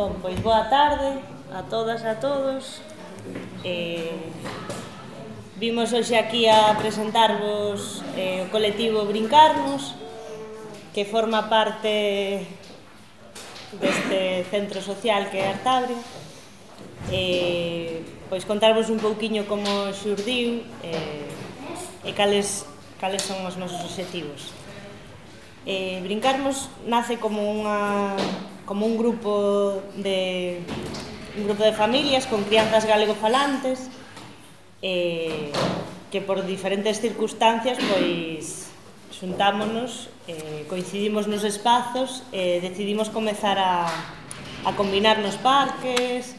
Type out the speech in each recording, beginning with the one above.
Bon, pois boa tarde a todas e a todos. Eh, vimos hoxe aquí a presentarvos eh, o colectivo Brincarnos, que forma parte deste centro social que é Artabria. Eh, pois contarvos un pouquiño como xurdiu eh, e cales, cales son os nosos objetivos. Eh, Brincarnos nace como unha como un grupo de un grupo de familias con crianzas galegofalantes eh, que por diferentes circunstancias pois xuntámonos, eh, coincidimos nos espazos e eh, decidimos comezar a, a combinar nos parques,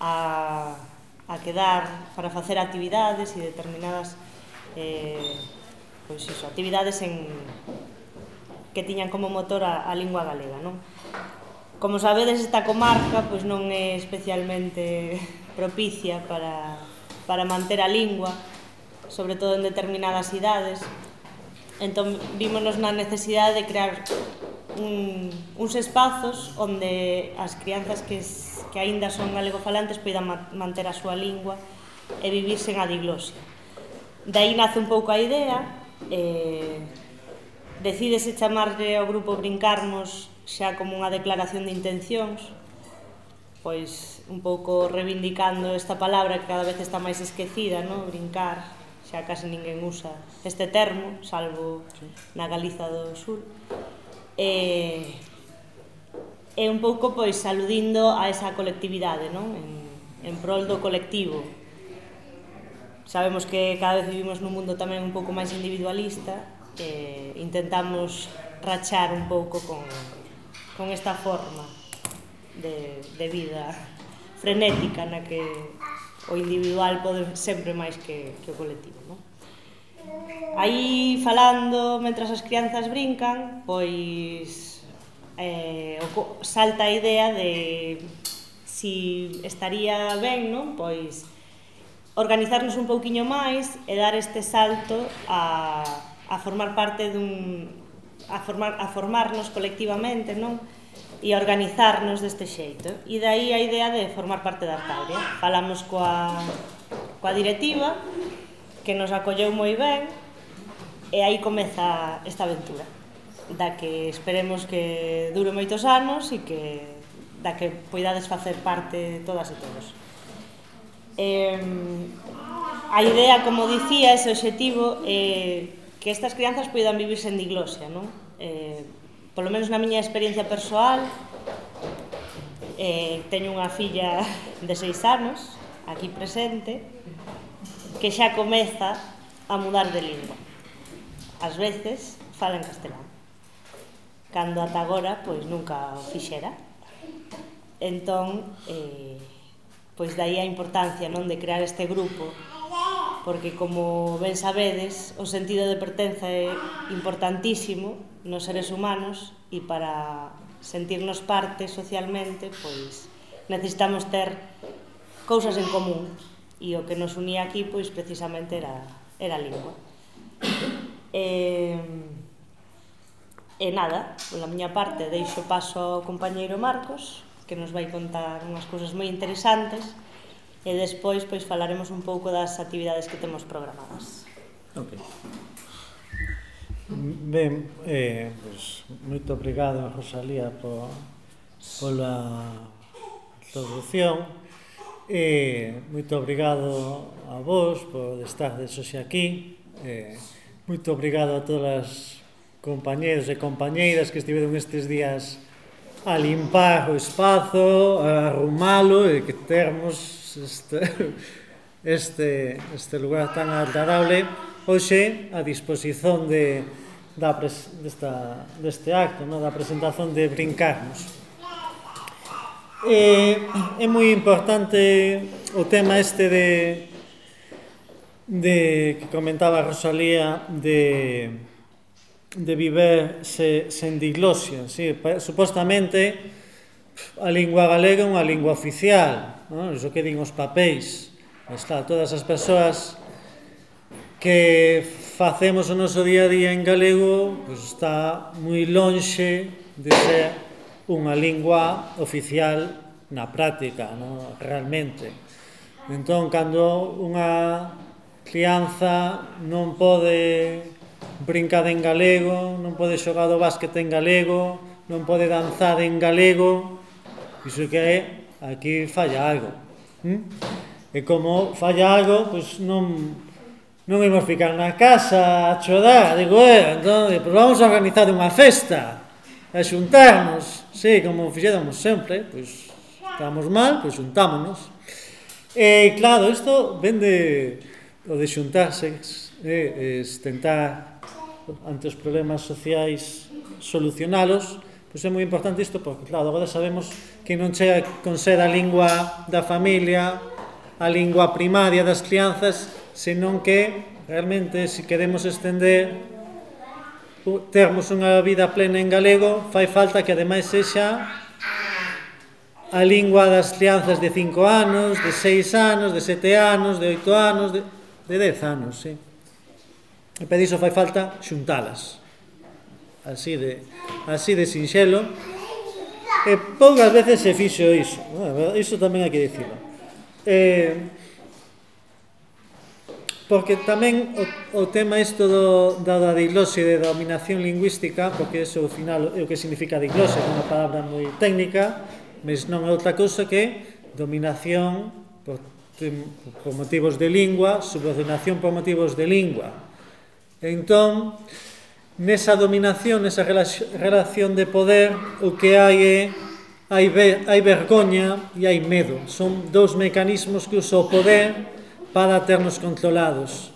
a, a quedar para facer actividades e determinadas eh, pois iso, actividades en, que tiñan como motor a, a lingua galega, non? Como sabedes, esta comarca pois non é especialmente propicia para, para manter a lingua, sobre todo en determinadas idades. Entón, vímonos na necesidade de crear un, uns espazos onde as crianzas que, que aínda son galegofalantes poidan manter a súa lingua e vivir sen a diglosia. aí nace un pouco a idea, eh, Decídese chamarlle ao grupo Brincarmos xa como unha declaración de intencións, pois un pouco reivindicando esta palabra que cada vez está máis esquecida, no? brincar, xa casi ninguén usa este termo, salvo na Galiza do Sur. E, e un pouco pois aludindo a esa colectividade, non? En, en prol do colectivo. Sabemos que cada vez vivimos nun mundo tamén un pouco máis individualista, e intentamos rachar un pouco con, con esta forma de, de vida frenética na que o individual pode sempre máis que, que o colectivo. Non? Aí falando, mentras as crianzas brincan, pois eh, salta a idea de si estaría ben, non? Pois organizarnos un pouquiño máis e dar este salto a, a formar parte dun, a, formar, a formarnos colectivamente, non? e a organizarnos deste xeito. E dai a idea de formar parte da Artauria. Falamos coa, coa directiva, que nos acolleu moi ben, e aí comeza esta aventura da que esperemos que dure moitos anos e que da que poidades facer parte todas e todos. Eh, a idea, como dicía, ese objetivo é eh, que estas crianzas poidan vivir sen diglosia, non? Eh, polo menos na miña experiencia persoal, eh, teño unha filla de seis anos, aquí presente, que xa comeza a mudar de lingua. Ás veces fala en castelán. Cando ata agora, pois nunca o fixera. Entón, eh, pois dai a importancia non de crear este grupo porque como ben sabedes, o sentido de pertenza é importantísimo nos seres humanos e para sentirnos parte socialmente, pois necesitamos ter cousas en común e o que nos unía aquí pois precisamente era era a lingua. E, e nada, pola miña parte deixo paso ao compañeiro Marcos que nos vai contar unhas cousas moi interesantes e despois pois falaremos un pouco das actividades que temos programadas. Ok. Ben, eh, pues, moito obrigado, Rosalía, por, pola introducción. Eh, moito obrigado a vos por estardes hoxe aquí. Eh, moito obrigado a todas as compañeros e compañeiras que estiveron estes días a limpar o espazo, a arrumalo e que termos este, este, este lugar tan agradable hoxe a disposición de, da pres, desta, deste acto, no? da presentación de Brincarnos. E, é moi importante o tema este de, de que comentaba Rosalía de de viver se, sen diglosia. Sí, supostamente, a lingua galega é unha lingua oficial, non? iso que din os papéis. Está, todas as persoas que facemos o noso día a día en galego pois está moi lonxe de ser unha lingua oficial na práctica, non? realmente. Entón, cando unha crianza non pode brincada en galego, non pode xogar do básquet en galego, non pode danzar en galego. Iso que é, aquí falla algo. Hm? E como falla algo, pois non non imos ficar na casa a chodar, digo, eh, entón, pois vamos a organizar unha festa, a xuntarnos, sí, como fixéramos sempre, pois estamos mal, pois xuntámonos. E claro, isto vende o de xuntarse, eh, es tentar ante os problemas sociais solucionalos, pois é moi importante isto porque, claro, agora sabemos que non chega con ser a lingua da familia, a lingua primaria das crianzas, senón que realmente se queremos estender termos unha vida plena en galego, fai falta que ademais sexa a lingua das crianzas de 5 anos, de 6 anos, de 7 anos, de 8 anos, de, de 10 anos, sí. E para iso fai falta xuntalas. Así de, así de sinxelo. E poucas veces se fixo iso. Iso tamén hai que dicirlo. Eh, porque tamén o, o tema isto do, da, da diglose de dominación lingüística, porque eso ao final é o que significa diglose, é unha palabra moi técnica, mas non é outra cousa que dominación por, por motivos de lingua, subordinación por motivos de lingua. Entón, nesa dominación, nesa relación de poder, o que hai é hai, hai vergoña e hai medo. Son dous mecanismos que usa o poder para ternos controlados.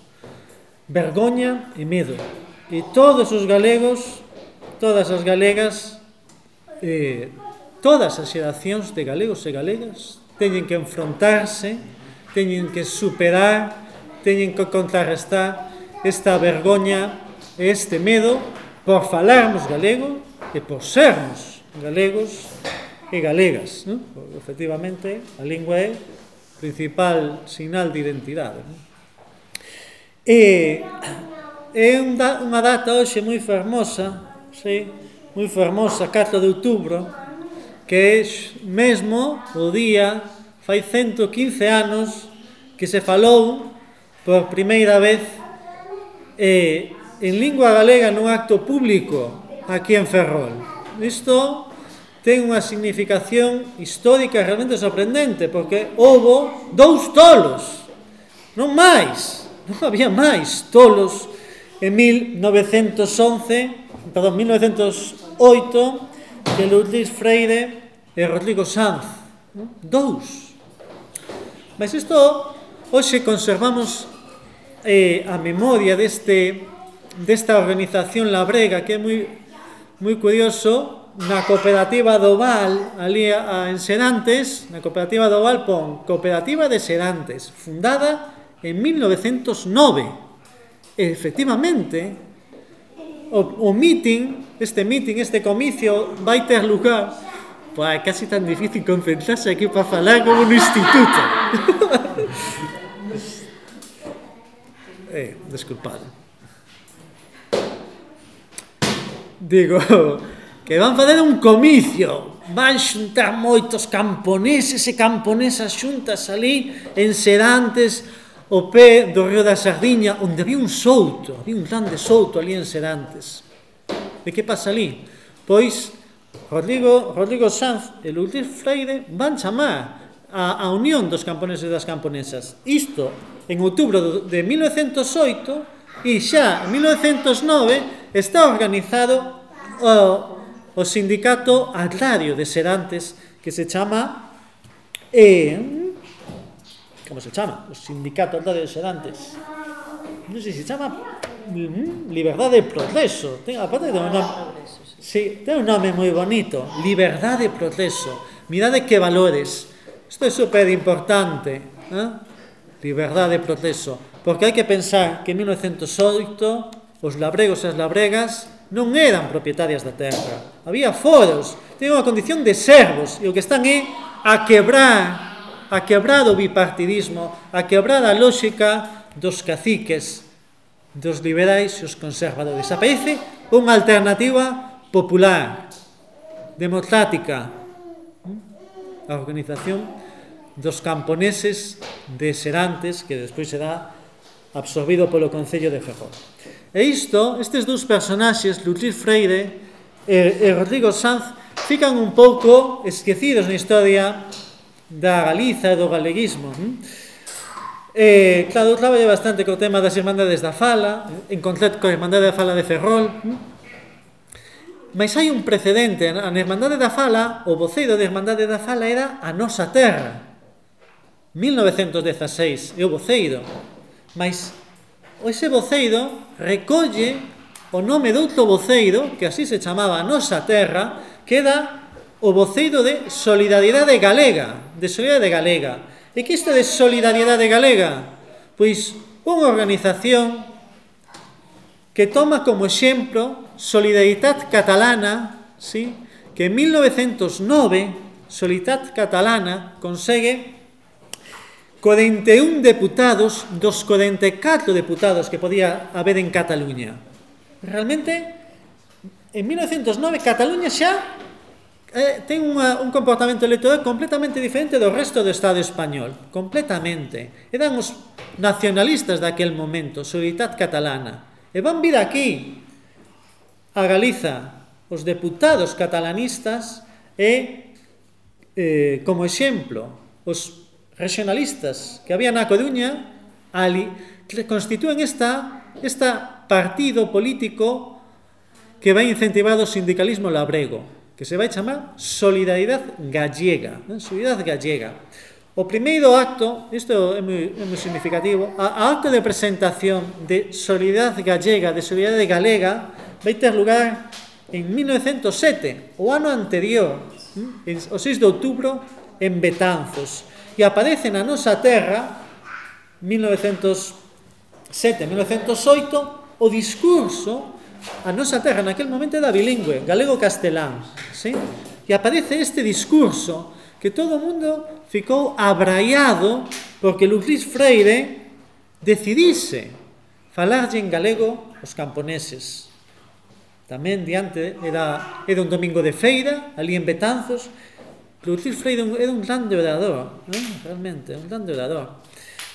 Vergoña e medo. E todos os galegos, todas as galegas, eh, todas as xeracións de galegos e galegas teñen que enfrontarse, teñen que superar, teñen que contrarrestar esta vergoña, este medo por falarmos galego e por sermos galegos e galegas. Non? Efectivamente, a lingua é principal sinal de identidade. Non? E é unha data hoxe moi fermosa, sí, moi fermosa, 4 de outubro, que é mesmo o día fai 115 anos que se falou por primeira vez eh, en lingua galega nun acto público aquí en Ferrol. Isto ten unha significación histórica realmente sorprendente, porque houve dous tolos, non máis, non había máis tolos en 1911, perdón, 1908, de Luis Freire e Rodrigo Sanz. Dous. Mas isto hoxe conservamos eh, a memoria deste, desta organización labrega, que é moi, moi curioso, na cooperativa do Val, ali a, a, en Serantes, na cooperativa do Val pon Cooperativa de Serantes, fundada en 1909. E, efectivamente, o, o meeting, este meeting, este comicio, vai ter lugar Pua, casi tan difícil concentrarse aquí para falar como un instituto. eh, desculpade. Digo, que van facer un comicio, van xuntar moitos camponeses e camponesas xuntas ali en Serantes, o pé do río da Sardiña, onde había un souto, había un grande souto ali en Serantes. E que pasa ali? Pois, Rodrigo, Rodrigo Sanz e Lourdes Freire van chamar a, a unión dos camponeses e das camponesas. Isto en outubro de 1908 e xa en 1909 está organizado o, o sindicato agrario de Serantes que se chama eh, como se chama? O sindicato agrario de Serantes. Non sei se chama mm, Liberdade e Progreso. Ten, aparte ten un nome sí, ten un nome moi bonito. Liberdade e Progreso. Mirade que valores. Esto é super importante. ¿eh? Liberdade e proceso. Porque hai que pensar que en 1908 os labregos e as labregas non eran propietarias da terra. Había foros, tenían unha condición de servos e o que están é a quebrar a quebrar o bipartidismo, a quebrar a lógica dos caciques, dos liberais e os conservadores. Aparece unha alternativa popular, democrática, hm? a organización dos camponeses de Serantes, que despois será absorbido polo Concello de Ferrol. E isto, estes dous personaxes, Lutlir Freire e, e Rodrigo Sanz, fican un pouco esquecidos na historia da Galiza e do galeguismo. Hm? E, claro, eu traballei bastante co tema das Irmandades da Fala, en concreto coa Irmandade da Fala de Ferrol, hm? mas hai un precedente. A Irmandade da Fala, o voceiro da Irmandade da Fala era a nosa terra. 1916 é o voceiro, mas ese voceiro recolle o nome de outro voceiro, que así se chamaba a nosa terra, que era o voceiro de Solidariedade Galega, de Solidariedade Galega. E que isto de Solidariedade Galega? Pois unha organización que toma como exemplo Solidaridade Catalana, sí? que en 1909 Solidaridade Catalana consegue 41 deputados dos 44 deputados que podía haber en Cataluña. Realmente, en 1909, Cataluña xa eh, ten unha, un comportamento electoral completamente diferente do resto do Estado español. Completamente. Eran os nacionalistas daquel momento, solidariedade catalana. E van vir aquí, a Galiza, os deputados catalanistas e, eh, como exemplo, os regionalistas que había na Coruña ali constitúen esta esta partido político que vai incentivar o sindicalismo labrego, que se vai chamar Solidaridade Gallega, eh? Solidaridade Gallega. O primeiro acto, isto é moi, é moi significativo, a, a acto de presentación de Solidaridade Gallega, de Solidaridade Galega, vai ter lugar en 1907, o ano anterior, eh? o 6 de outubro, en Betanzos que aparece na nosa terra 1907, 1908 o discurso a nosa terra naquel momento era bilingüe, galego-castelán, sí? E aparece este discurso que todo o mundo ficou abraiado porque Luis Freire decidise falarlle en galego os camponeses. Tamén diante era, era un domingo de feira, ali en Betanzos, Pero Freire era un grande orador, ¿no? realmente, un grande orador.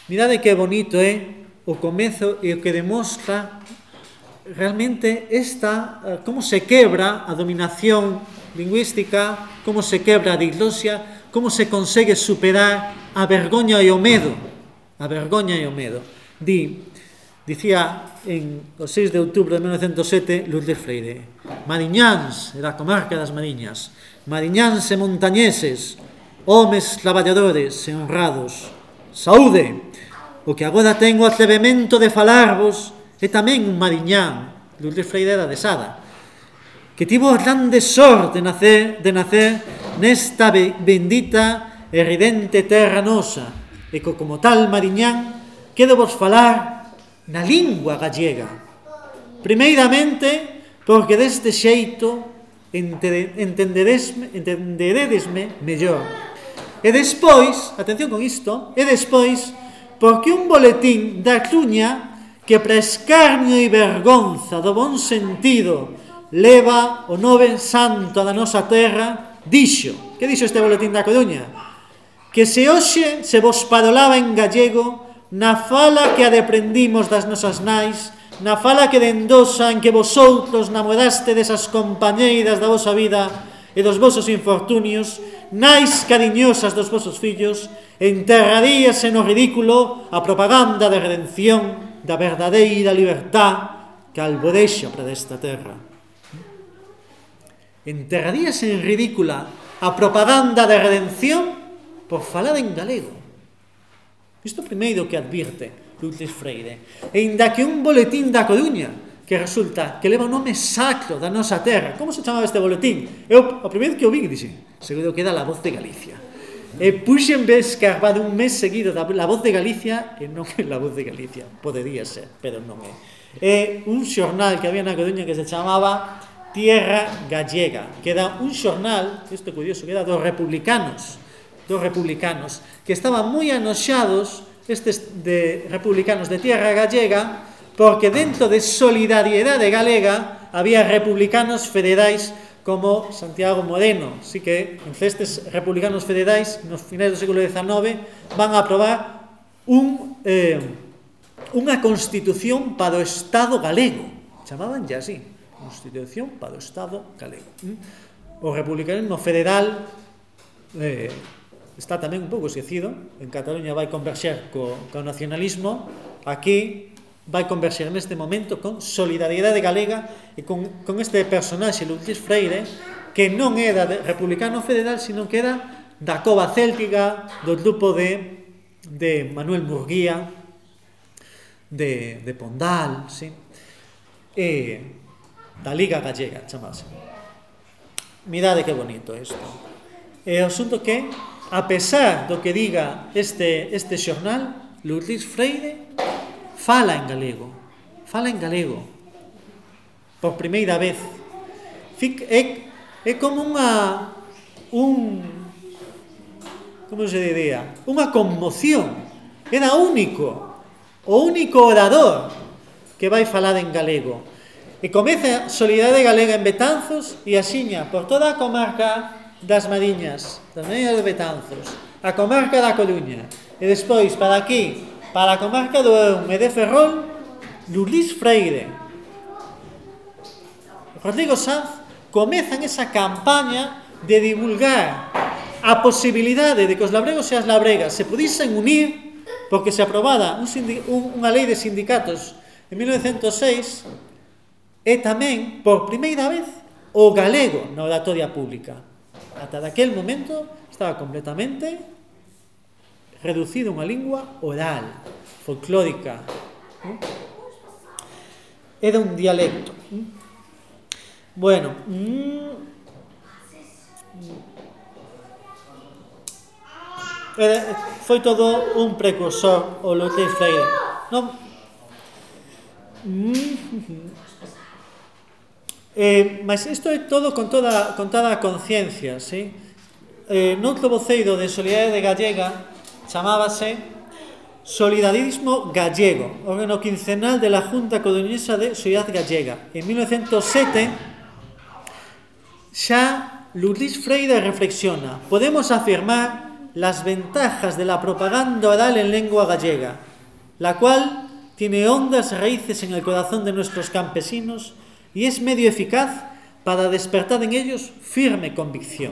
Mirade ¿eh? que bonito é eh? o comezo e o que demostra realmente esta, eh, como se quebra a dominación lingüística, como se quebra a diglosia, como se consegue superar a vergoña e o medo. A vergoña e o medo. Di, dicía en o 6 de outubro de 1907 Lourdes Freire, Mariñáns, era a comarca das Mariñas, mariñáns e montañeses, homes traballadores e honrados, saúde, o que agora tengo atrevemento de falarvos é tamén un mariñán, Lourdes Freirera de Sada, que tivo a grande sorte de nacer, de nacer nesta bendita e ridente terra nosa, e co como tal mariñán, quedo vos falar na lingua gallega. Primeiramente, porque deste xeito Entenderesme, entenderedesme mellor. E despois, atención con isto, e despois, porque un boletín da Cluña que para escarnio e vergonza do bon sentido leva o nove santo da nosa terra, dixo, que dixo este boletín da Coruña? Que se hoxe se vos parolaba en gallego na fala que adeprendimos das nosas nais na fala que dendosa en que vosotros namoraste desas compañeiras da vosa vida e dos vosos infortunios, nais cariñosas dos vosos fillos, enterraríase no ridículo a propaganda de redención da verdadeira libertad que alborexa para desta terra. Enterraríase en ridícula a propaganda de redención por falar en galego. Isto primeiro que advirte Lourdes Freire. E inda que un boletín da Coruña que resulta que leva o nome sacro da nosa terra. Como se chamaba este boletín? Eu, o primeiro que o vi, dixen, seguro que era La Voz de Galicia. E que escarbar un mes seguido da La Voz de Galicia e non é La Voz de Galicia, podería ser, pero non é. É un xornal que había na Coruña que se chamaba Tierra Gallega, que era un xornal, isto é curioso, que era dos republicanos, dos republicanos, que estaban moi anoxados estes de republicanos de tierra gallega, porque dentro de Solidariedade Galega había republicanos federais como Santiago Moreno. Así que, entre estes republicanos federais, nos finais do século XIX, van a aprobar un, eh, unha constitución para o Estado galego. Chamaban ya así, constitución para o Estado galego. Mm. O republicanismo federal eh, está tamén un pouco esquecido. En Cataluña vai converxer co, co nacionalismo. Aquí vai converxer neste momento con Solidariedade Galega e con, con este personaxe, Luis Freire, que non é da republicano federal, sino que era da cova céltica do grupo de, de Manuel Murguía, de, de Pondal, sí? e da Liga Gallega, chamase. Mirade que bonito isto. E o asunto que a pesar do que diga este, este xornal, Luis Freire fala en galego, fala en galego, por primeira vez. Fic, é, é como unha, un, como se diría, unha conmoción. Era único, o único orador que vai falar en galego. E comeza a Solidade Galega en Betanzos e axiña por toda a comarca das Mariñas, das Mariñas de Betanzos, a comarca da Coruña, e despois para aquí, para a comarca do Eume de Ferrol, Lulis Freire. Rodrigo Sanz comezan esa campaña de divulgar a posibilidade de que os labregos e as labregas se pudisen unir porque se aprobada un un, unha lei de sindicatos en 1906 e tamén, por primeira vez, o galego na oratoria pública. Ata daquel momento estaba completamente reducido a unha lingua oral, folclórica. Era un dialecto. Bueno, mm, era, foi todo un precursor o Luther Freire. Non? Mm, eh, mas isto é todo con toda, con toda a conciencia, sí? Eh, noutro voceiro de Solidaridade Gallega chamábase Solidarismo Gallego, órgano quincenal de la Junta Coruñesa de Sociedade Gallega. En 1907 xa Luis Freire reflexiona podemos afirmar las ventajas de la propaganda oral en lengua gallega, la cual tiene hondas raíces en el corazón de nuestros campesinos y es medio eficaz para despertar en ellos firme convicción.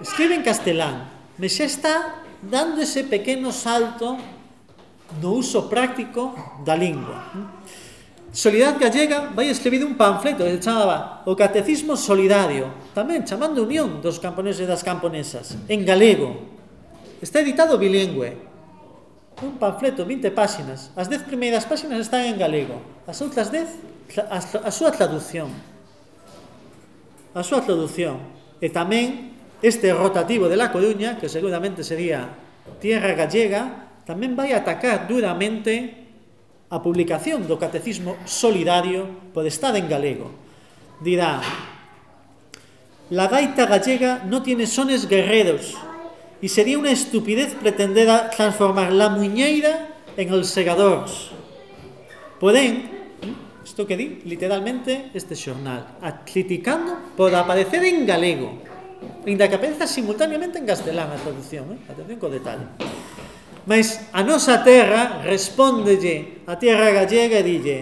Escribe en castelán, me xa está dando ese pequeno salto no uso práctico da lingua. Solidad Gallega vai escribir un panfleto que chamaba O Catecismo Solidario, tamén chamando unión dos camponeses e das camponesas, en galego. Está editado bilingüe, un panfleto, 20 páxinas. As 10 primeiras páxinas están en galego. As outras 10, a, a súa traducción. A súa traducción. E tamén este rotativo de La Coruña, que seguramente sería Tierra Gallega, tamén vai atacar duramente a publicación do Catecismo Solidario por estar en galego. Dirá, la gaita gallega no tiene sones guerreros, E sería unha estupidez pretender a transformar la muñeira en el segador. Porén, isto ¿eh? que di literalmente este xornal, a criticando por aparecer en galego, inda que apareza simultaneamente en castelán a traducción, eh? atención co detalle. Mas a nosa terra respóndelle a terra gallega e dille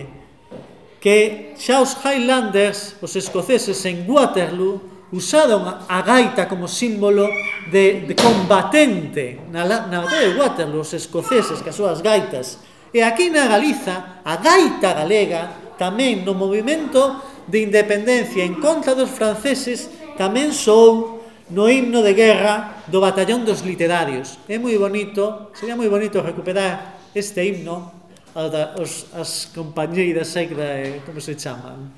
que xa os Highlanders, os escoceses en Waterloo, usaron a gaita como símbolo de, de combatente na, na batalla de Waterloo os escoceses que as súas gaitas. E aquí na Galiza a gaita galega tamén no movimento de independencia en contra dos franceses tamén sou no himno de guerra do batallón dos literarios. É moi bonito sería moi bonito recuperar este himno as, as compañeiras, sei que, como se chaman?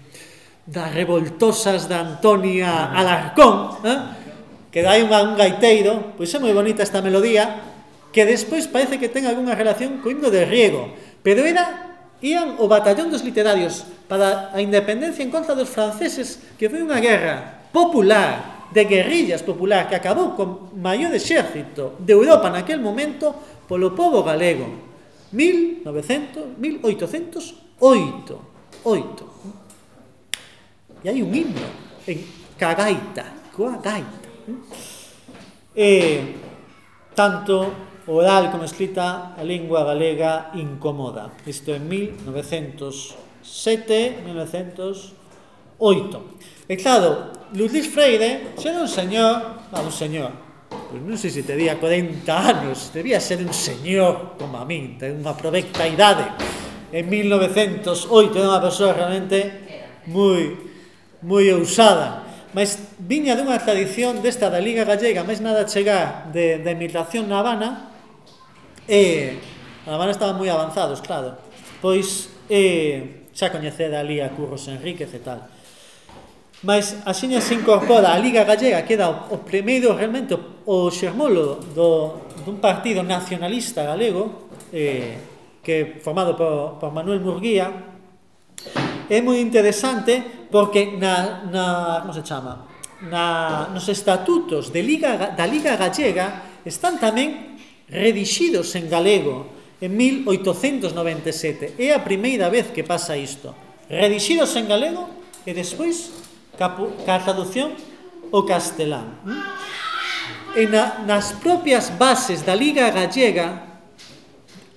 das revoltosas da Antonia Alarcón, eh? que dai un, un gaiteiro, pois é moi bonita esta melodía, que despois parece que ten algunha relación co himno de Riego, pero era ían o batallón dos literarios para a independencia en contra dos franceses, que foi unha guerra popular, de guerrillas popular, que acabou con maior exército de Europa naquel momento polo povo galego. 1900, 1808. 8. E hai un himno en cagaita, coa gaita. E tanto oral como escrita a lingua galega incomoda. Isto en 1907, 1908. E claro, Luis Freire era un señor, ah, vamos, señor, Pois non sei se tería 40 anos, debía ser un señor como a min, ten unha provecta idade. En 1908 era unha persoa realmente moi moi ousada, mas viña dunha tradición desta da Liga Gallega, máis nada chegar de, de emigración na Habana, e na Habana estaban moi avanzados, claro, pois e, xa coñecera ali a Curros Enríquez e tal. Mas a xiña se incorpora a Liga Gallega, que era o, o primeiro realmente o xermolo do, dun partido nacionalista galego, eh, que formado por, por Manuel Murguía, é moi interesante porque na, na como se chama? Na, nos estatutos de Liga, da Liga Gallega están tamén redixidos en galego en 1897. É a primeira vez que pasa isto. Redixidos en galego e despois ca, traducción o castelán. Hm? E na, nas propias bases da Liga Gallega,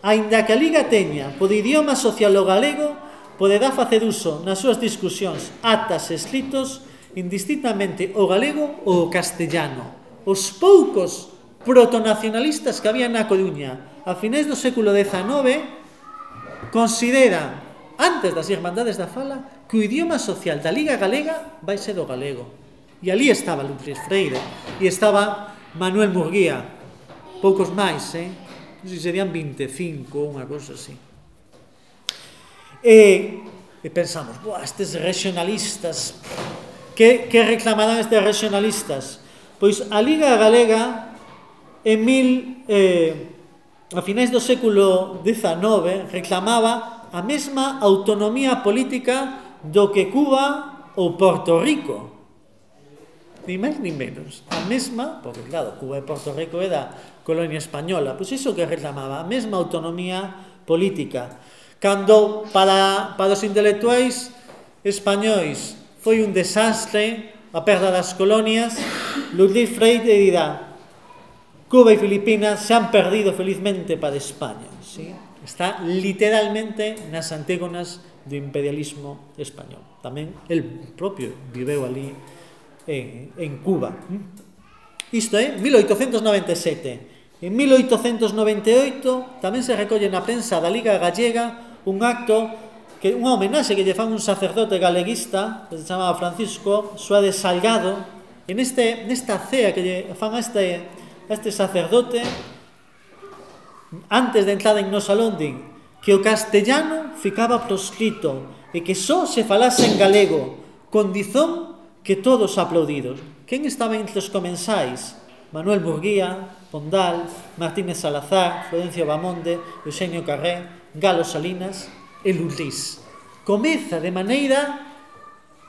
aínda que a Liga teña por idioma social o galego, poderá facer uso nas súas discusións actas escritos indistintamente o galego ou o castellano. Os poucos protonacionalistas que había na Coruña a finais do século XIX consideran, antes das Irmandades da Fala, que o idioma social da Liga Galega vai ser o galego. E ali estaba Luis Freire, e estaba Manuel Murguía, poucos máis, eh? Non sei, serían 25 ou unha cousa así. E, e pensamos, boa, estes regionalistas, que, que reclamarán estes regionalistas? Pois a Liga Galega en mil, eh, a finais do século XIX reclamaba a mesma autonomía política do que Cuba ou Porto Rico ni máis ni menos. A mesma, porque claro, Cuba e Porto Rico era colonia española, pois iso que reclamaba, a mesma autonomía política cando para, para os intelectuais españois foi un desastre a perda das colonias, Ludwig Freire dirá Cuba e Filipinas se han perdido felizmente para España. ¿sí? Está literalmente nas antígonas do imperialismo español. Tamén el propio viveu ali en, en Cuba. Isto é 1897. En 1898 tamén se recolle na prensa da Liga Gallega un acto que unha homenaxe que lle fan un sacerdote galeguista que se chamaba Francisco Suárez Salgado en este, nesta cea que lle fan a este, a este sacerdote antes de entrar en Nos Alondin que o castellano ficaba proscrito e que só se falase en galego, condizón que todos aplaudidos. Quen estaba entre os comensais? Manuel Burguía, Pondal, Martínez Salazar, Florencio Bamonde, Eugenio Carré, Galo Salinas e Lulís. Comeza de maneira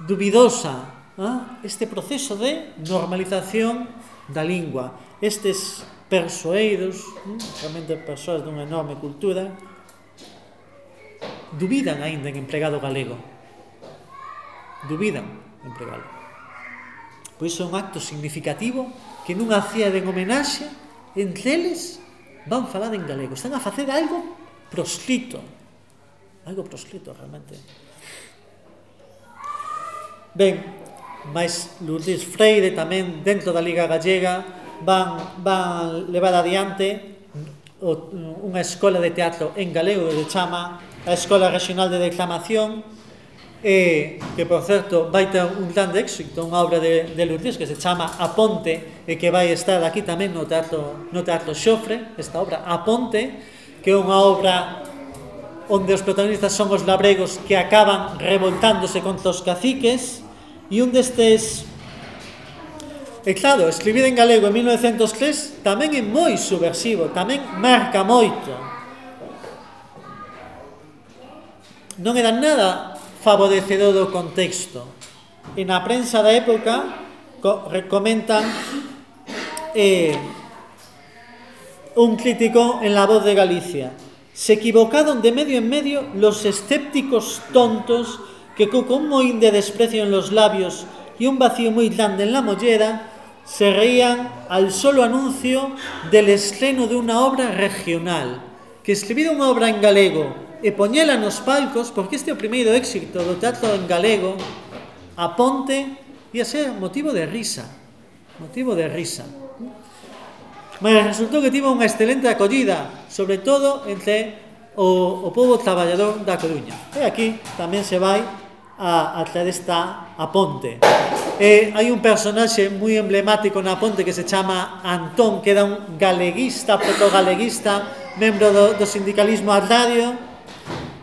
dubidosa ah, este proceso de normalización da lingua. Estes persoeiros, ¿eh? realmente persoas dunha enorme cultura, dubidan aínda en empregado galego. Dubidan en empregado. Pois é un acto significativo que nunha cía de homenaxe entre eles van falar en galego. Están a facer algo proscrito. Algo proscrito realmente. Ben, mas Lourdes Freire tamén dentro da Liga Gallega van, van levar adiante unha escola de teatro en galego que chama a Escola Regional de Declamación eh, que por certo vai ter un grande éxito, unha obra de, de Lourdes que se chama A Ponte e que vai estar aquí tamén no Teatro, no teatro Xofre, esta obra A Ponte, que é unha obra onde os protagonistas son os labregos que acaban revoltándose contra os caciques e un destes E claro, escribir en galego en 1903 tamén é moi subversivo, tamén marca moito. Non era nada favorecedor do contexto. E na prensa da época comentan eh, un crítico en La Voz de Galicia. Se equivocaron de medio en medio los escépticos tontos que con un de desprecio en los labios y un vacío muy grande en la mollera, se reían al solo anuncio del estreno de unha obra regional, que escribido unha obra en galego e poñela nos palcos, porque este é o primeiro éxito do teatro en galego, aponte, ia ser motivo de risa, motivo de risa mas resultou que tivo unha excelente acollida, sobre todo entre o, o povo traballador da Coruña. E aquí tamén se vai a, a traer esta a ponte. E hai un personaxe moi emblemático na ponte que se chama Antón, que era un galeguista, protogaleguista, membro do, do sindicalismo agrario,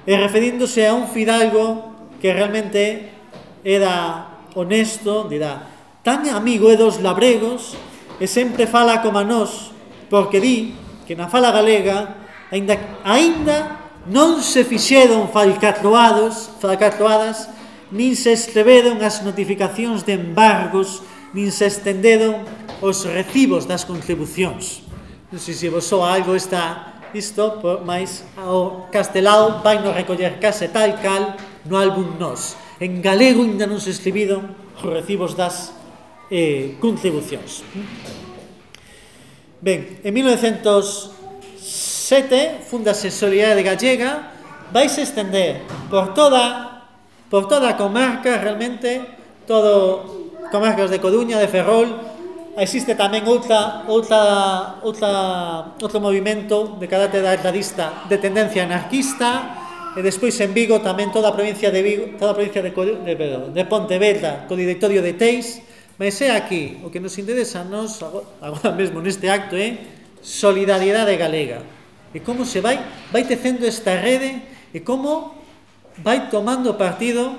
e referíndose a un fidalgo que realmente era honesto, dirá, tan amigo é dos labregos e sempre fala como a nós, porque di que na fala galega aínda aínda non se fixeron falcatloados, falcatloadas, nin se estreveron as notificacións de embargos, nin se estenderon os recibos das contribucións. Non sei se vos soa algo está isto, mas ao castelao vai no recoller case tal cal no álbum Nos. En galego ainda non se escribiron os recibos das eh, contribucións. Ben, en 1900 7 fundase Solidariedade Gallega, vais estender por toda por toda a comarca, realmente todo comarcas de Coruña, de Ferrol, existe tamén outra outra outra outro movimento de carácter artadista de tendencia anarquista e despois en Vigo tamén toda a provincia de Vigo, toda a provincia de, de, de, de Pontevedra co directorio de Teis, Mais é aquí, o que nos interesa a nós agora mesmo neste acto é solidariedade galega. E como se vai, vai tecendo esta rede e como vai tomando partido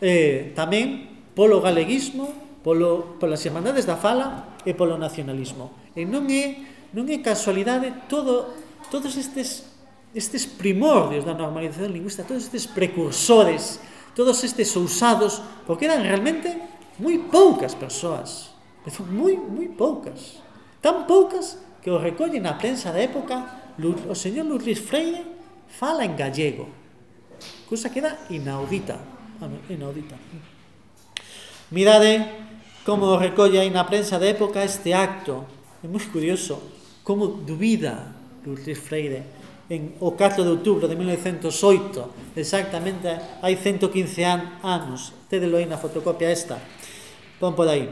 eh, tamén polo galeguismo, polo, polas irmandades da fala e polo nacionalismo. E non é, non é casualidade todo, todos estes, estes primordios da normalización lingüista, todos estes precursores, todos estes ousados, porque eran realmente moi poucas persoas, pero moi, moi poucas. Tan poucas que o recollen na prensa da época o señor Luis Freire fala en gallego, cousa que era inaudita, inaudita. Mirade como recolle aí na prensa da época este acto, é moi curioso, como dubida Luis Freire en o 4 de outubro de 1908, exactamente hai 115 an anos, tedelo aí na fotocopia esta, pon por aí.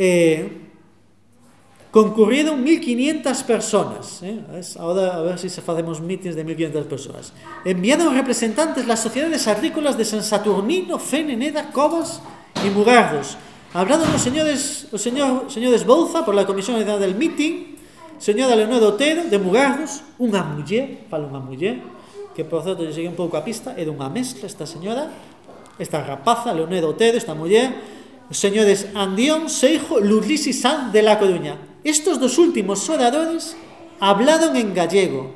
Eh, concurriron 1500 personas eh? ahora a ver si se facemos mítines de 1500 personas enviaron representantes las sociedades agrícolas de San Saturnino, Fene, Neda, Cobas y Mugardos hablaron los señores os señor, señores Bouza por la Comisión Nacional del Meeting señora Leonor Otero de Mugardos unha muller, fala unha muller que por certo lle seguí un pouco a pista é dunha mezcla esta señora esta rapaza, Leonedo Ted, esta muller, os señores Andión Seijo, Lurlis y Sanz de La Coruña. Estos dos últimos oradores hablaron en gallego,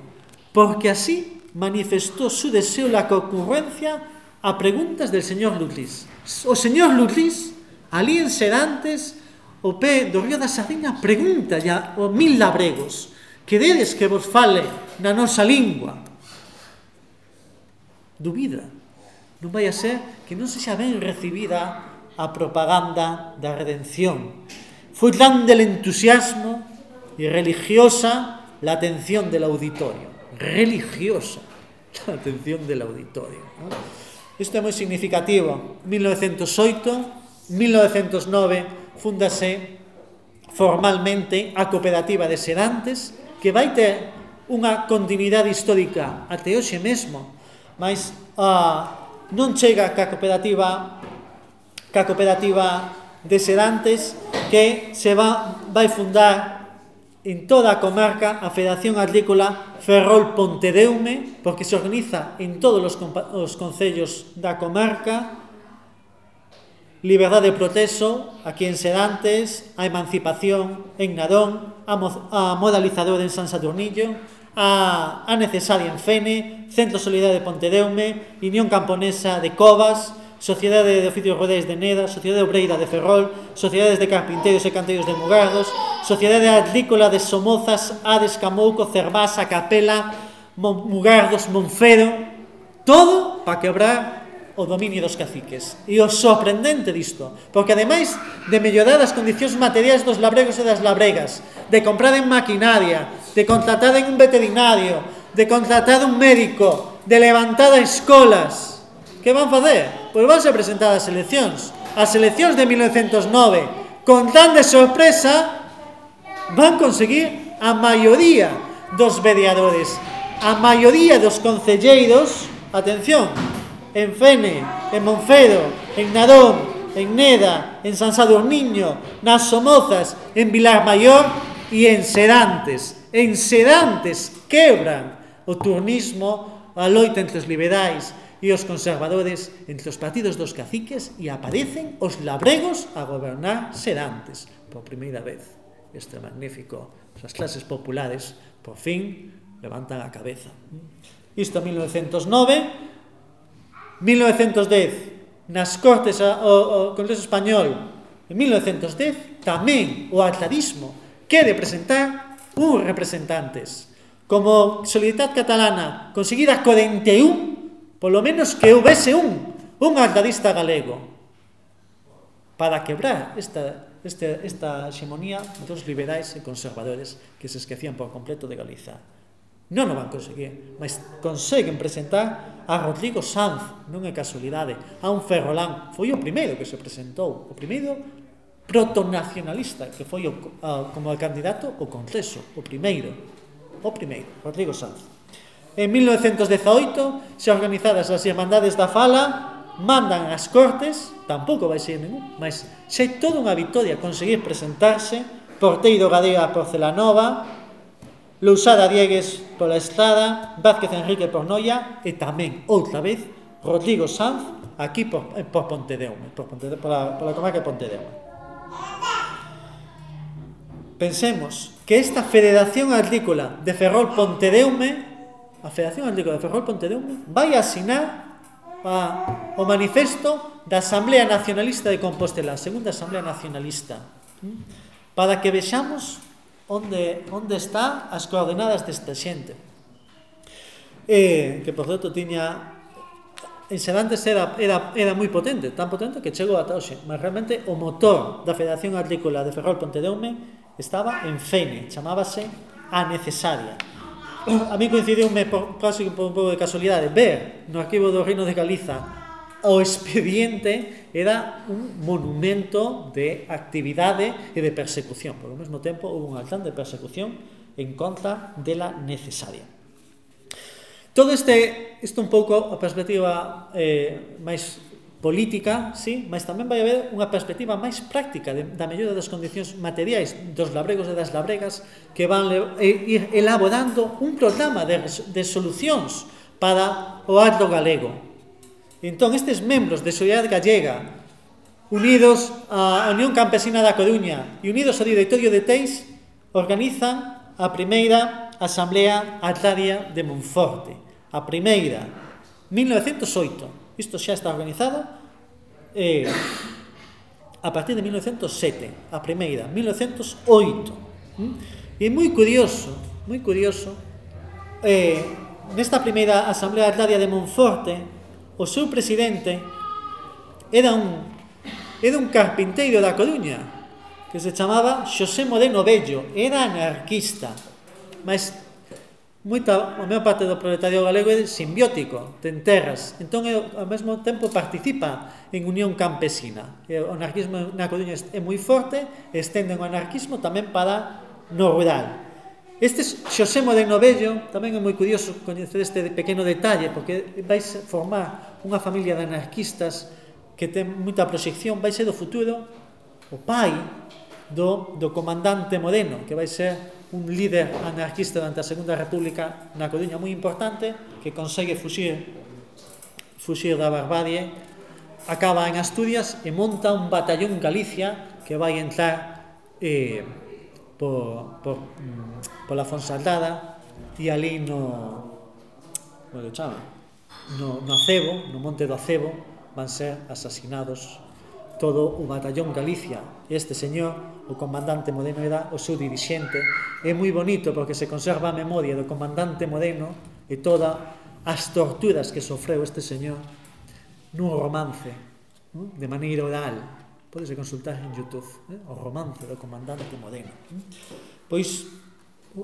porque así manifestó su deseo la concurrencia a preguntas del señor Lutlis. O señor Lutlis, ali en Sedantes, o pé do río da Sardiña, pregunta ya o mil labregos, queredes que vos fale na nosa lingua? Dubida Non vai a ser que non se xa ben recibida a propaganda da redención. Foi grande el entusiasmo y religiosa la atención del auditorio. Religiosa la atención del auditorio. ¿no? Isto é moi significativo. 1908, 1909, fundase formalmente a cooperativa de sedantes que vai ter unha continuidade histórica até hoxe mesmo, mas a, non chega ca cooperativa ca cooperativa de sedantes que se va, vai fundar en toda a comarca a Federación Agrícola Ferrol Pontedeume, porque se organiza en todos os, os concellos da comarca, liberdade de proceso aquí en Sedantes, a emancipación en Nadón, a, mo, a modalizador en San Saturnillo, a, a necesaria en Fene, Centro Solidariedade de Pontedeume, Unión Camponesa de Covas, Sociedade de Oficios Rodeis de Neda, Sociedade Obreira de Ferrol, Sociedades de Carpinteiros e Canteiros de Mugardos, Sociedade Agrícola de Somozas, Ades Camouco, Cervasa, Capela, Mon Mugardos, Monfero, todo para quebrar o dominio dos caciques. E o sorprendente disto, porque ademais de mellorar as condicións materiais dos labregos e das labregas, de comprar en maquinaria, de contratar en un veterinario, de contratar un médico, de levantar a escolas. Que van facer? Pois vanse presentar as eleccións. As eleccións de 1909, con grande sorpresa, van conseguir a maioría dos vereadores, a maioría dos concelleiros, atención, en Fene, en Monfedo, en Nadón, en Neda, en San Sadurniño, nas Somozas, en Vilar Mayor e en Sedantes en sedantes quebran o turnismo, a loita entre os liberais e os conservadores entre os partidos dos caciques e aparecen os labregos a gobernar sedantes por primeira vez. Este magnífico, as clases populares por fin levantan a cabeza. Isto 1909, 1910, nas Cortes, o, o Congreso Español, en 1910, tamén o atladismo quere presentar uns representantes. Como Solidariedade Catalana conseguida 41, polo menos que houvese un, un altadista galego, para quebrar esta, esta, esta hexemonía dos liberais e conservadores que se esquecían por completo de Galiza. Non o van conseguir, mas conseguen presentar a Rodrigo Sanz, non é casualidade, a un Ferrolán. Foi o primeiro que se presentou, o primeiro protonacionalista, que foi o, a, como candidato o Congreso, o primeiro, o primeiro, Rodrigo Sanz. En 1918, se organizadas as Irmandades da Fala, mandan as Cortes, tampouco vai ser ningún, mas xa é toda unha victoria conseguir presentarse, Porteiro Gadea Porcelanova, Lousada Diegues pola Estrada, Vázquez Enrique por Noia e tamén, outra vez, Rodrigo Sanz aquí por, por Pontedeume, por Pontedeume, pola, pola comarca de Pontedeume. Pensemos que esta Federación Agrícola de Ferrol Pontedeume, a Federación Agrícola de Ferrol Pontedeume, vai asinar a, o manifesto da Asamblea Nacionalista de Compostela, a segunda Asamblea Nacionalista, para que vexamos onde, onde está as coordenadas desta xente. Eh, que, por certo, tiña en Serantes era, era, era moi potente, tan potente que chegou ata hoxe, mas realmente o motor da Federación Agrícola de Ferrol Pontedeume Estaba en Fene, chamábase A Necesaria. A mí coincidiume por casi por un pouco de casualidade ver no arquivo do Reino de Galiza o expediente era un monumento de actividade e de persecución. Por ao mesmo tempo, houve un altán de persecución en contra de la necesaria. Todo este, isto un pouco a perspectiva eh, máis política, sí, mas tamén vai haber unha perspectiva máis práctica de, da mellora das condicións materiais dos labregos e das labregas que van e, ir elaborando un programa de, de solucións para o alto galego. Entón, estes membros de Solidariedade Gallega, unidos á Unión Campesina da Coruña e unidos ao Directorio de Teis, organizan a primeira Asamblea Agraria de Monforte. A primeira, 1908, Isto xa está organizado eh, a partir de 1907, a primeira, 1908. Mm? E moi curioso, moi curioso, eh, nesta primeira Asamblea Agraria de Monforte, o seu presidente era un era un carpinteiro da Coruña que se chamaba Xosé Moreno Bello, era anarquista, mas moita, a maior parte do proletariado galego é simbiótico, ten terras, entón ao mesmo tempo participa en unión campesina. O anarquismo na Coruña é moi forte, estenden o anarquismo tamén para no rural. Este Xosé Moreno Bello tamén é moi curioso coñecer este pequeno detalle, porque vais formar unha familia de anarquistas que ten moita proxección, vai ser do futuro o pai do, do comandante Moreno, que vai ser un líder anarquista durante a Segunda República na Coruña moi importante que consegue fuxir fuxir da Barbadie acaba en Asturias e monta un batallón Galicia que vai entrar eh, por, por, mm, pola Fonsaldada e ali no como bueno, chama? No, no Acebo, no Monte do Acebo van ser asasinados todo o batallón Galicia. Este señor, o comandante Modeno era o seu dirixente. É moi bonito porque se conserva a memoria do comandante Modeno e todas as torturas que sofreu este señor nun romance hm, de maneira oral. Podese consultar en Youtube eh? o romance do comandante Modeno. Hm. Pois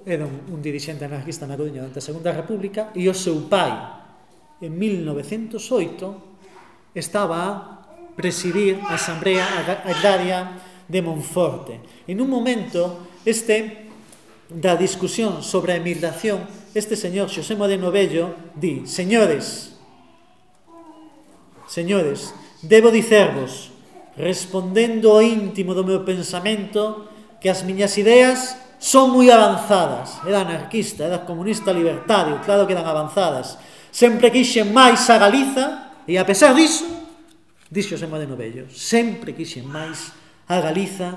era un, un dirixente anarquista na Coruña durante a Segunda República e o seu pai en 1908 estaba presidir a Asamblea Agraria de Monforte. En un momento, este da discusión sobre a emigración, este señor Xosé Moreno Bello di, señores, señores, debo dicervos, respondendo ao íntimo do meu pensamento, que as miñas ideas son moi avanzadas. Era anarquista, era comunista libertario, claro que eran avanzadas. Sempre quixen máis a Galiza, e a pesar disso, Dixo Xema de Novello, sempre quixen máis a Galiza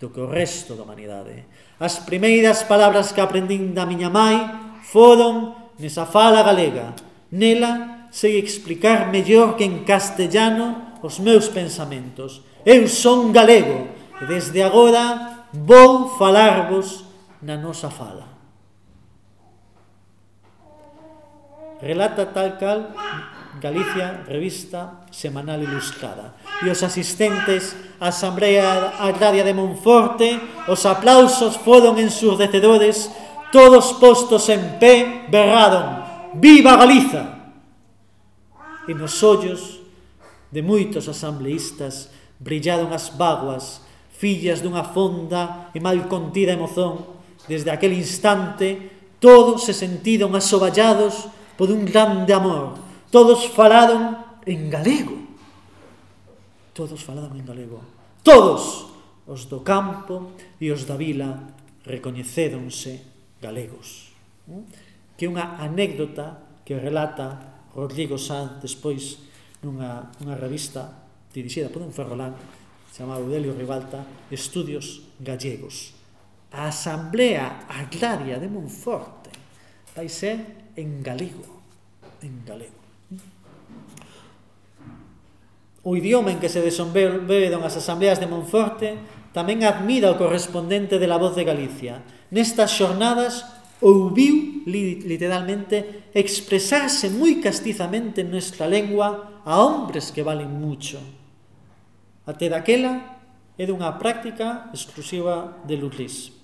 do que o resto da humanidade. As primeiras palabras que aprendín da miña mai foron nesa fala galega. Nela sei explicar mellor que en castellano os meus pensamentos. Eu son galego e desde agora vou falarvos na nosa fala. Relata tal cal Galicia, revista semanal ilustrada. E os asistentes á Asamblea Agraria de Monforte, os aplausos foron ensurdecedores, todos postos en pé, berraron, viva Galiza! E nos ollos de moitos asambleístas brillaron as vaguas, fillas dunha fonda e mal contida emoción. Desde aquel instante, todos se sentiron asoballados por un grande amor, Todos falaron en galego. Todos falaron en galego. Todos os do campo e os da vila recoñecéronse galegos. ¿Mm? Que unha anécdota que relata Rodrigo Sanz despois nunha, nunha revista dirixida por un ferrolán chamado Eudelio Ribalta, Estudios Gallegos. A Asamblea Agraria de Monforte vai ser en galego, en galego. O idioma en que se desenvolveron as asambleas de Monforte tamén admira o correspondente de La Voz de Galicia. Nestas xornadas ouviu literalmente expresarse moi castizamente en nuestra lengua a hombres que valen mucho. Até daquela é dunha práctica exclusiva de Lutlis.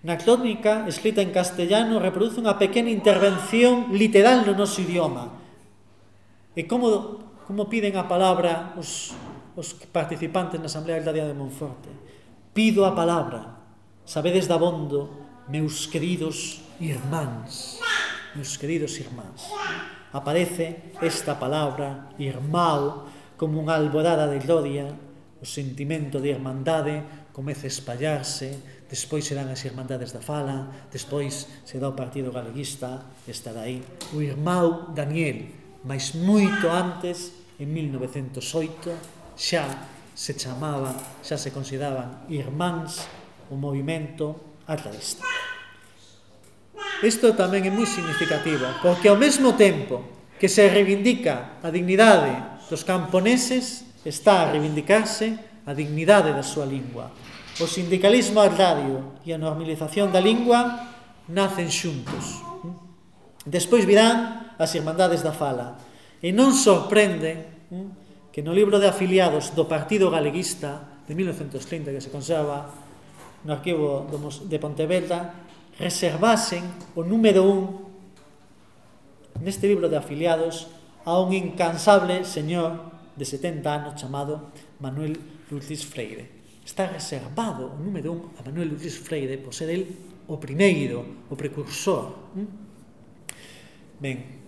Na crónica, escrita en castellano, reproduce unha pequena intervención literal no noso idioma. E como como piden a palabra os, os participantes na Asamblea da Día de Monforte. Pido a palabra, sabedes dabondo, meus queridos irmáns, meus queridos irmáns. Aparece esta palabra, irmão, como unha alborada de gloria, o sentimento de irmandade comece a espallarse, despois serán as irmandades da fala, despois se dá o partido galeguista, estará aí o irmão Daniel, mas moito antes en 1908 xa se chamaban, xa se consideraban irmáns o movimento atraísta. Isto tamén é moi significativo, porque ao mesmo tempo que se reivindica a dignidade dos camponeses, está a reivindicarse a dignidade da súa lingua. O sindicalismo agrario e a normalización da lingua nacen xuntos. Despois virán as Irmandades da Fala, E non sorprende hm, que no libro de afiliados do Partido Galeguista de 1930 que se conserva no arquivo de Pontevedra reservasen o número un neste libro de afiliados a un incansable señor de 70 anos chamado Manuel Lutis Freire. Está reservado o número un a Manuel Lutis Freire por ser el o primeiro, o precursor. Hm. Ben,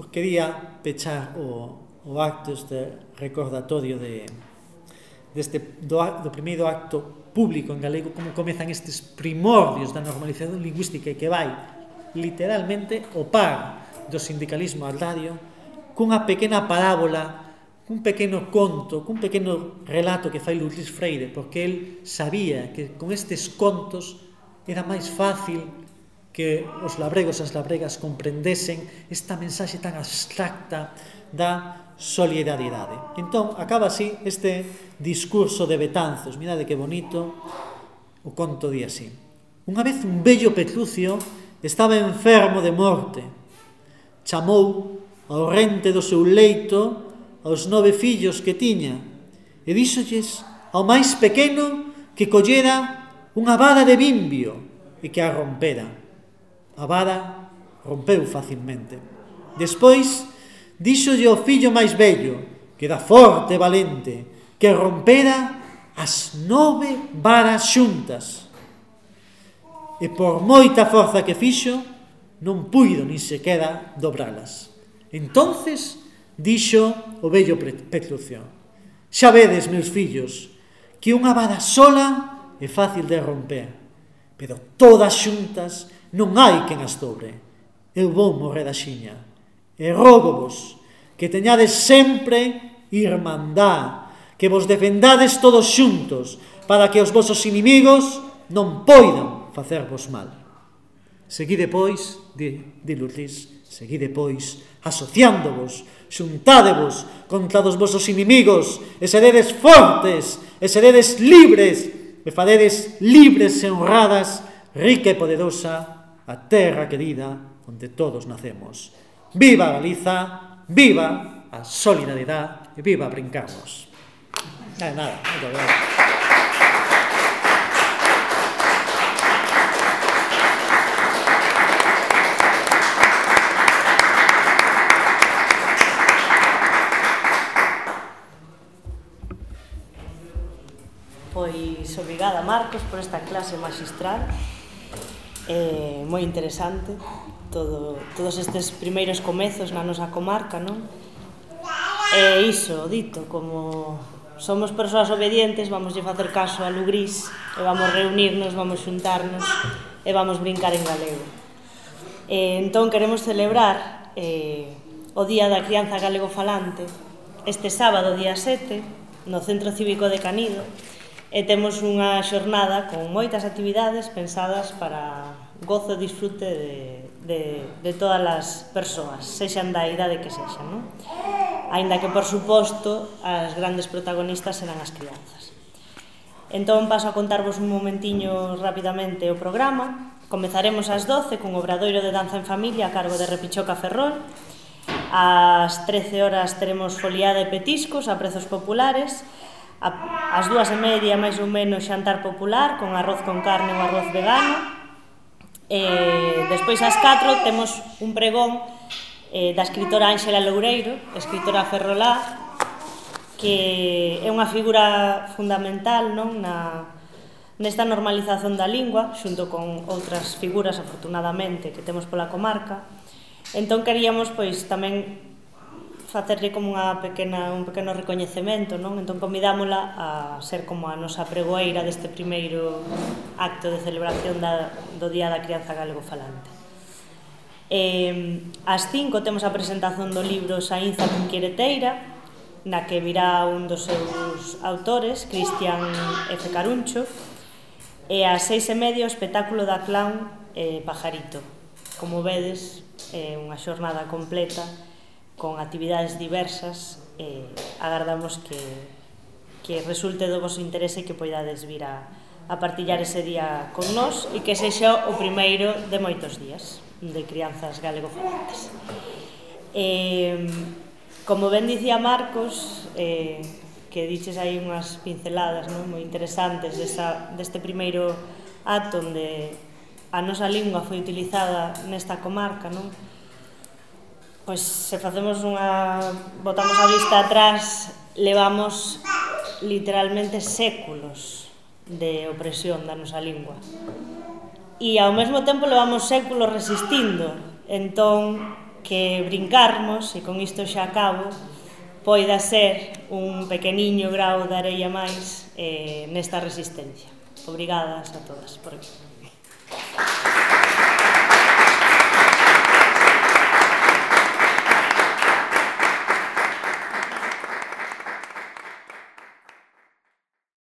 Pois quería pechar o, o acto este recordatorio de deste do, do primeiro acto público en galego como comezan estes primordios da normalización lingüística e que vai literalmente o par do sindicalismo agrario cunha pequena parábola cun pequeno conto, cun pequeno relato que fai Luis Freire, porque el sabía que con estes contos era máis fácil que os labregos e as labregas comprendesen esta mensaxe tan abstracta da solidaridade. Entón, acaba así este discurso de Betanzos. Mirade que bonito, o conto di así. Unha vez un bello Petrucio estaba enfermo de morte. Chamou ao rente do seu leito aos nove fillos que tiña e díxolles ao máis pequeno que collera unha vara de bimbio e que a rompera A vara rompeu facilmente. Despois, díxolle o fillo máis bello, que era forte e valente, que rompera as nove varas xuntas. E por moita forza que fixo, non puido nin sequera dobralas. Entonces, dixo o bello Petrucio, xa vedes, meus fillos, que unha vara sola é fácil de romper, pero todas xuntas Non hai quen as dobre. Eu vou morrer da xiña. E rogo vos que teñades sempre irmandá, que vos defendades todos xuntos, para que os vosos inimigos non poidan facervos mal. Seguide, pois, di, di Lutis, seguide, pois, asociándovos, xuntádevos contra dos vosos inimigos, e seredes fortes, e seredes libres, e faredes libres e honradas, rica e poderosa a terra querida onde todos nacemos. Viva Galiza, viva a solidaridade e viva Brincamos. Eh, nada, nada, moito gracias. Pois obrigada Marcos por esta clase magistral eh, moi interesante todo, todos estes primeiros comezos na nosa comarca, non? E iso, dito, como somos persoas obedientes, vamos lle facer caso a Lugris, e vamos reunirnos, vamos xuntarnos, e vamos brincar en galego. E, entón, queremos celebrar eh, o Día da Crianza Galego Falante, este sábado, día 7, no Centro Cívico de Canido, e temos unha xornada con moitas actividades pensadas para gozo e disfrute de, de, de todas as persoas, sexan da idade que sexan, non? Ainda que, por suposto, as grandes protagonistas serán as crianzas. Entón, paso a contarvos un momentiño rapidamente o programa. Comezaremos ás 12 con o Obradoiro de Danza en Familia a cargo de Repichoca Ferrol. Ás 13 horas teremos foliada e petiscos a prezos populares. As dúas e media, máis ou menos, xantar popular, con arroz con carne ou arroz vegano. E, despois, ás 4, temos un pregón eh, da escritora Ángela Loureiro, escritora ferrolá, que é unha figura fundamental non na, nesta normalización da lingua, xunto con outras figuras, afortunadamente, que temos pola comarca. Entón, queríamos pois tamén facerlle como unha pequena, un pequeno recoñecemento, non? Entón convidámola a ser como a nosa pregoeira deste primeiro acto de celebración da, do Día da Crianza Galego Falante. Eh, ás 5 temos a presentación do libro Saínza Quinquereteira, na que virá un dos seus autores, Cristian F. Caruncho, e a seis e media o espectáculo da clown eh, Pajarito. Como vedes, é eh, unha xornada completa con actividades diversas e agardamos que, que resulte do vosso interese que poidades vir a, a partillar ese día con nós e que sexa o primeiro de moitos días de crianzas galego-falantes. Eh, como ben dicía Marcos, eh, que diches aí unhas pinceladas non? moi interesantes desa, deste primeiro acto onde a nosa lingua foi utilizada nesta comarca, non? Pois se facemos unha... botamos a vista atrás, levamos literalmente séculos de opresión da nosa lingua. E ao mesmo tempo levamos séculos resistindo. Entón, que brincarmos, e con isto xa acabo, poida ser un pequeniño grau de areia máis eh, nesta resistencia. Obrigadas a todas por aquí.